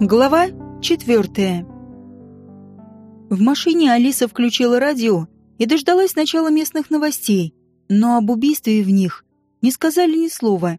Глава четвертая. В машине Алиса включила радио и дождалась начала местных новостей, но об убийстве в них не сказали ни слова.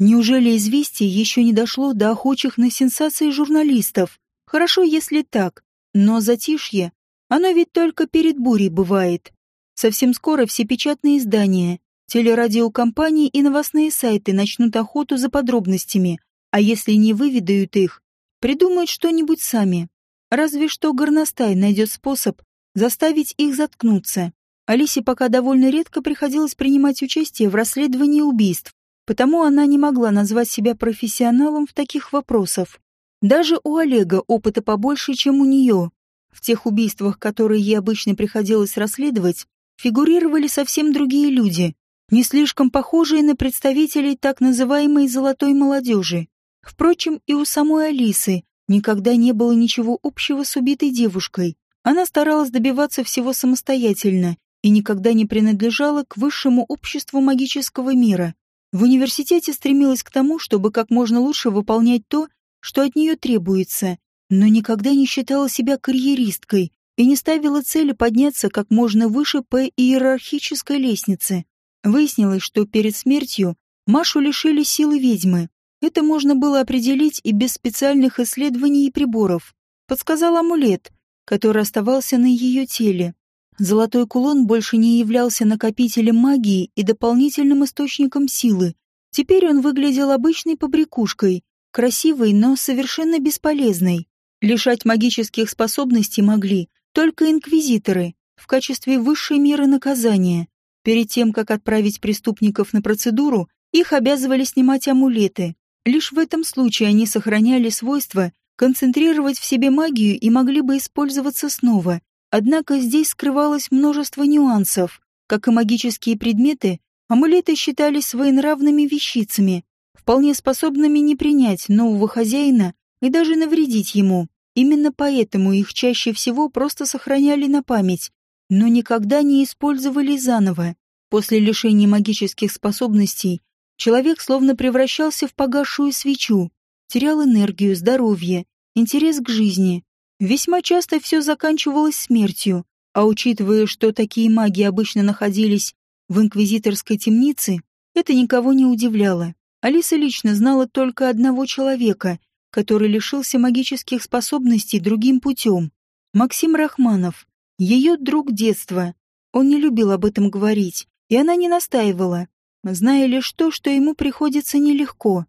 Неужели известие еще не дошло до охочих на сенсации журналистов? Хорошо, если так, но затишье, оно ведь только перед бурей бывает. Совсем скоро все печатные издания, телерадиокомпании и новостные сайты начнут охоту за подробностями, а если не выведают их, придумают что-нибудь сами. Разве что горностай найдет способ заставить их заткнуться. Алисе пока довольно редко приходилось принимать участие в расследовании убийств, потому она не могла назвать себя профессионалом в таких вопросах. Даже у Олега опыта побольше, чем у нее. В тех убийствах, которые ей обычно приходилось расследовать, фигурировали совсем другие люди, не слишком похожие на представителей так называемой «золотой молодежи». Впрочем, и у самой Алисы никогда не было ничего общего с убитой девушкой. Она старалась добиваться всего самостоятельно и никогда не принадлежала к высшему обществу магического мира. В университете стремилась к тому, чтобы как можно лучше выполнять то, что от нее требуется, но никогда не считала себя карьеристкой и не ставила цели подняться как можно выше по иерархической лестнице. Выяснилось, что перед смертью Машу лишили силы ведьмы, это можно было определить и без специальных исследований и приборов. Подсказал амулет, который оставался на ее теле. Золотой кулон больше не являлся накопителем магии и дополнительным источником силы. Теперь он выглядел обычной побрякушкой, красивой, но совершенно бесполезной. Лишать магических способностей могли только инквизиторы в качестве высшей меры наказания. Перед тем, как отправить преступников на процедуру, их обязывали снимать амулеты, Лишь в этом случае они сохраняли свойство концентрировать в себе магию и могли бы использоваться снова. Однако здесь скрывалось множество нюансов. Как и магические предметы, амулеты считались своенравными вещицами, вполне способными не принять нового хозяина и даже навредить ему. Именно поэтому их чаще всего просто сохраняли на память, но никогда не использовали заново. После лишения магических способностей Человек словно превращался в погасшую свечу, терял энергию, здоровье, интерес к жизни. Весьма часто все заканчивалось смертью, а учитывая, что такие маги обычно находились в инквизиторской темнице, это никого не удивляло. Алиса лично знала только одного человека, который лишился магических способностей другим путем. Максим Рахманов, ее друг детства. Он не любил об этом говорить, и она не настаивала зная лишь то, что ему приходится нелегко.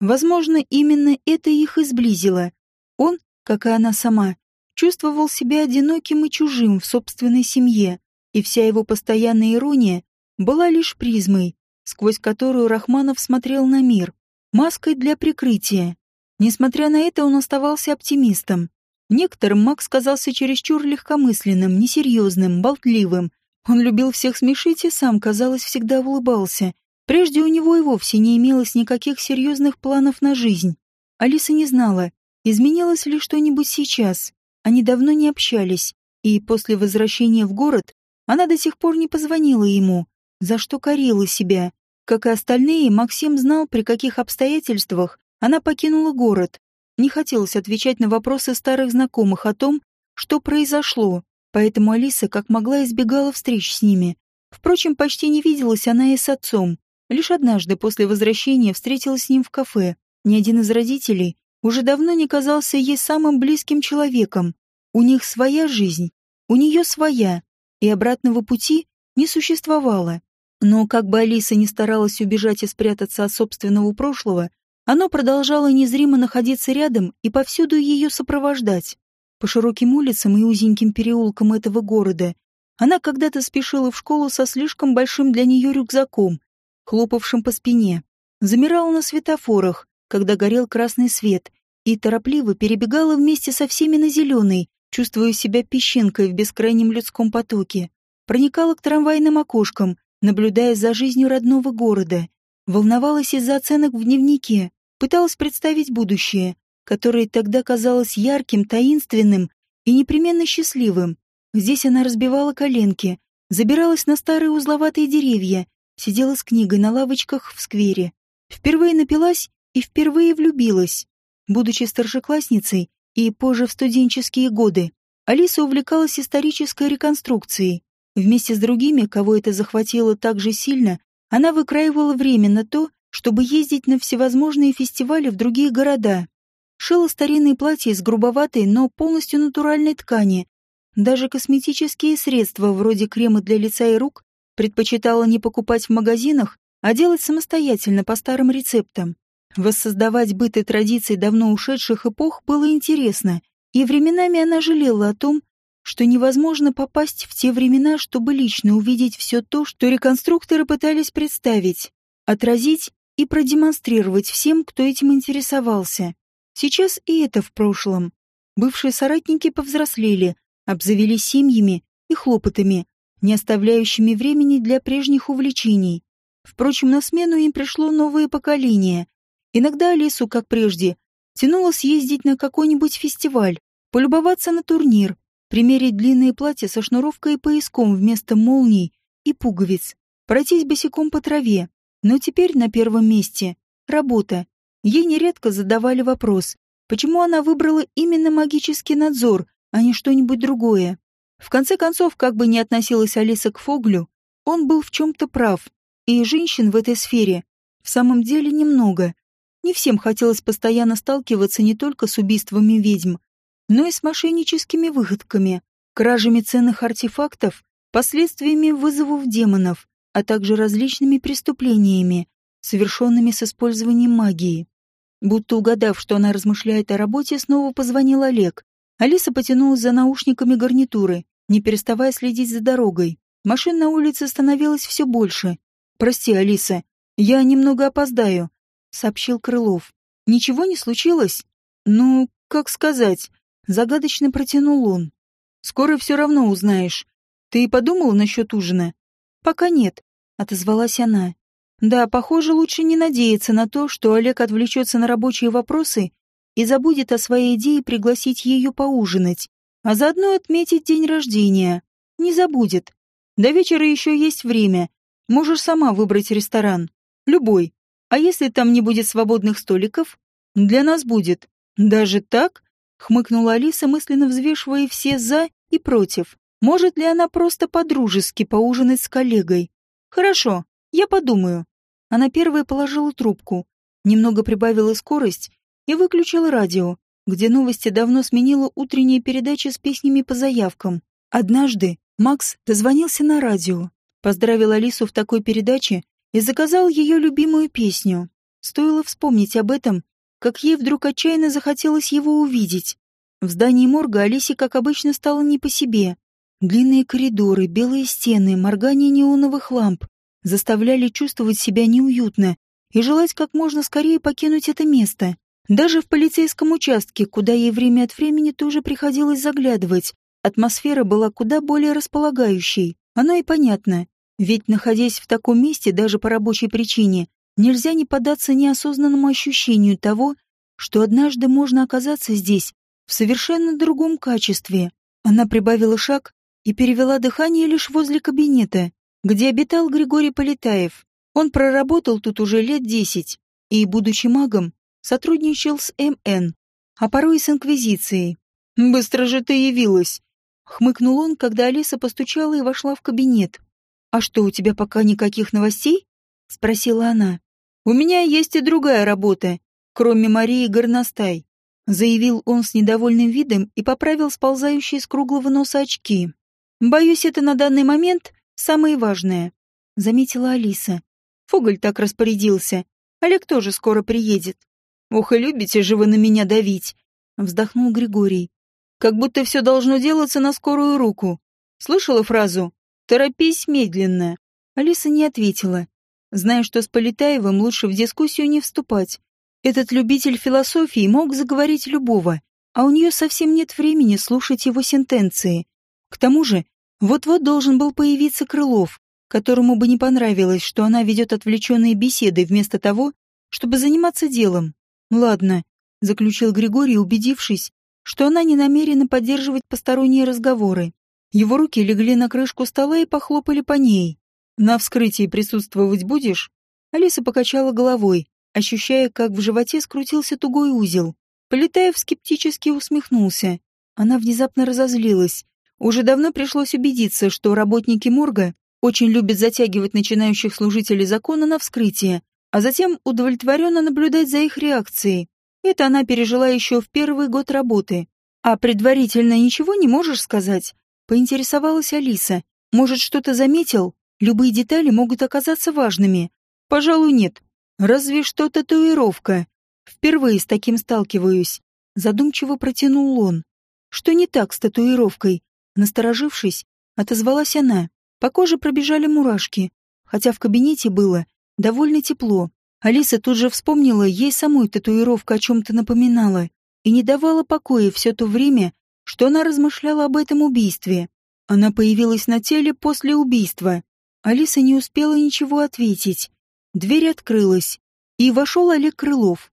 Возможно, именно это их и сблизило. Он, как и она сама, чувствовал себя одиноким и чужим в собственной семье, и вся его постоянная ирония была лишь призмой, сквозь которую Рахманов смотрел на мир, маской для прикрытия. Несмотря на это, он оставался оптимистом. Некоторым Макс казался чересчур легкомысленным, несерьезным, болтливым, он любил всех смешить и сам, казалось, всегда улыбался. Прежде у него и вовсе не имелось никаких серьезных планов на жизнь. Алиса не знала, изменилось ли что-нибудь сейчас. Они давно не общались, и после возвращения в город она до сих пор не позвонила ему, за что корила себя. Как и остальные, Максим знал, при каких обстоятельствах она покинула город. Не хотелось отвечать на вопросы старых знакомых о том, что произошло, поэтому Алиса как могла избегала встреч с ними. Впрочем, почти не виделась она и с отцом. Лишь однажды после возвращения встретилась с ним в кафе. Ни один из родителей уже давно не казался ей самым близким человеком. У них своя жизнь, у нее своя, и обратного пути не существовало. Но как бы Алиса ни старалась убежать и спрятаться от собственного прошлого, оно продолжало незримо находиться рядом и повсюду ее сопровождать. По широким улицам и узеньким переулкам этого города она когда-то спешила в школу со слишком большим для нее рюкзаком, хлопавшим по спине. Замирала на светофорах, когда горел красный свет, и торопливо перебегала вместе со всеми на зеленый, чувствуя себя песчинкой в бескрайнем людском потоке. Проникала к трамвайным окошкам, наблюдая за жизнью родного города. Волновалась из-за оценок в дневнике, пыталась представить будущее, которое тогда казалось ярким, таинственным и непременно счастливым. Здесь она разбивала коленки, забиралась на старые узловатые деревья, сидела с книгой на лавочках в сквере. Впервые напилась и впервые влюбилась. Будучи старшеклассницей и позже в студенческие годы, Алиса увлекалась исторической реконструкцией. Вместе с другими, кого это захватило так же сильно, она выкраивала время на то, чтобы ездить на всевозможные фестивали в другие города. Шила старинные платья из грубоватой, но полностью натуральной ткани. Даже косметические средства, вроде крема для лица и рук, предпочитала не покупать в магазинах, а делать самостоятельно по старым рецептам. Воссоздавать быт и традиции давно ушедших эпох было интересно, и временами она жалела о том, что невозможно попасть в те времена, чтобы лично увидеть все то, что реконструкторы пытались представить, отразить и продемонстрировать всем, кто этим интересовался. Сейчас и это в прошлом. Бывшие соратники повзрослели, обзавелись семьями и хлопотами, не оставляющими времени для прежних увлечений. Впрочем, на смену им пришло новое поколение. Иногда Алису, как прежде, тянуло съездить на какой-нибудь фестиваль, полюбоваться на турнир, примерить длинные платья со шнуровкой и пояском вместо молний и пуговиц, пройтись босиком по траве, но теперь на первом месте — работа. Ей нередко задавали вопрос, почему она выбрала именно магический надзор, а не что-нибудь другое. В конце концов, как бы ни относилась Алиса к Фоглю, он был в чем-то прав, и женщин в этой сфере в самом деле немного. Не всем хотелось постоянно сталкиваться не только с убийствами ведьм, но и с мошенническими выходками, кражами ценных артефактов, последствиями вызовов демонов, а также различными преступлениями, совершенными с использованием магии. Будто угадав, что она размышляет о работе, снова позвонил Олег. Алиса потянулась за наушниками гарнитуры, не переставая следить за дорогой. Машин на улице становилось все больше. «Прости, Алиса, я немного опоздаю», — сообщил Крылов. «Ничего не случилось?» «Ну, как сказать?» — загадочно протянул он. «Скоро все равно узнаешь. Ты подумал насчет ужина?» «Пока нет отозвалась она. Да, похоже, лучше не надеяться на то, что Олег отвлечется на рабочие вопросы и забудет о своей идее пригласить ее поужинать, а заодно отметить день рождения. Не забудет. До вечера еще есть время. Можешь сама выбрать ресторан. Любой. А если там не будет свободных столиков? Для нас будет. Даже так? Хмыкнула Алиса, мысленно взвешивая все «за» и «против». Может ли она просто по-дружески поужинать с коллегой? «Хорошо, я подумаю». Она первая положила трубку, немного прибавила скорость и выключила радио, где новости давно сменила утренняя передача с песнями по заявкам. Однажды Макс дозвонился на радио, поздравил Алису в такой передаче и заказал ее любимую песню. Стоило вспомнить об этом, как ей вдруг отчаянно захотелось его увидеть. В здании морга Алисе, как обычно, стало не по себе. Длинные коридоры, белые стены, моргание неоновых ламп заставляли чувствовать себя неуютно и желать как можно скорее покинуть это место. Даже в полицейском участке, куда ей время от времени тоже приходилось заглядывать, атмосфера была куда более располагающей. Оно и понятно. Ведь, находясь в таком месте, даже по рабочей причине, нельзя не поддаться неосознанному ощущению того, что однажды можно оказаться здесь в совершенно другом качестве. Она прибавила шаг и перевела дыхание лишь возле кабинета, где обитал Григорий Полетаев. Он проработал тут уже лет десять и, будучи магом, сотрудничал с МН, а порой и с Инквизицией. «Быстро же ты явилась!» — хмыкнул он, когда Алиса постучала и вошла в кабинет. «А что, у тебя пока никаких новостей?» — спросила она. «У меня есть и другая работа, кроме Марии Горностай», — заявил он с недовольным видом и поправил сползающие с круглого носа очки. Боюсь, это на данный момент самое важное, заметила Алиса. Фоголь так распорядился. Олег тоже скоро приедет. Ох, и любите же вы на меня давить, вздохнул Григорий. Как будто все должно делаться на скорую руку. Слышала фразу «Торопись медленно». Алиса не ответила, зная, что с Полетаевым лучше в дискуссию не вступать. Этот любитель философии мог заговорить любого, а у нее совсем нет времени слушать его сентенции. К тому же, вот-вот должен был появиться Крылов, которому бы не понравилось, что она ведет отвлеченные беседы вместо того, чтобы заниматься делом. «Ладно», — заключил Григорий, убедившись, что она не намерена поддерживать посторонние разговоры. Его руки легли на крышку стола и похлопали по ней. «На вскрытии присутствовать будешь?» Алиса покачала головой, ощущая, как в животе скрутился тугой узел. Полетаев скептически усмехнулся. Она внезапно разозлилась. Уже давно пришлось убедиться, что работники морга очень любят затягивать начинающих служителей закона на вскрытие, а затем удовлетворенно наблюдать за их реакцией. Это она пережила еще в первый год работы. А предварительно ничего не можешь сказать? Поинтересовалась Алиса. Может, что-то заметил? Любые детали могут оказаться важными. Пожалуй, нет. Разве что татуировка. Впервые с таким сталкиваюсь. Задумчиво протянул он. Что не так с татуировкой? Насторожившись, отозвалась она. По коже пробежали мурашки, хотя в кабинете было довольно тепло. Алиса тут же вспомнила, ей самой татуировка о чем-то напоминала и не давала покоя все то время, что она размышляла об этом убийстве. Она появилась на теле после убийства. Алиса не успела ничего ответить. Дверь открылась, и вошел Олег Крылов.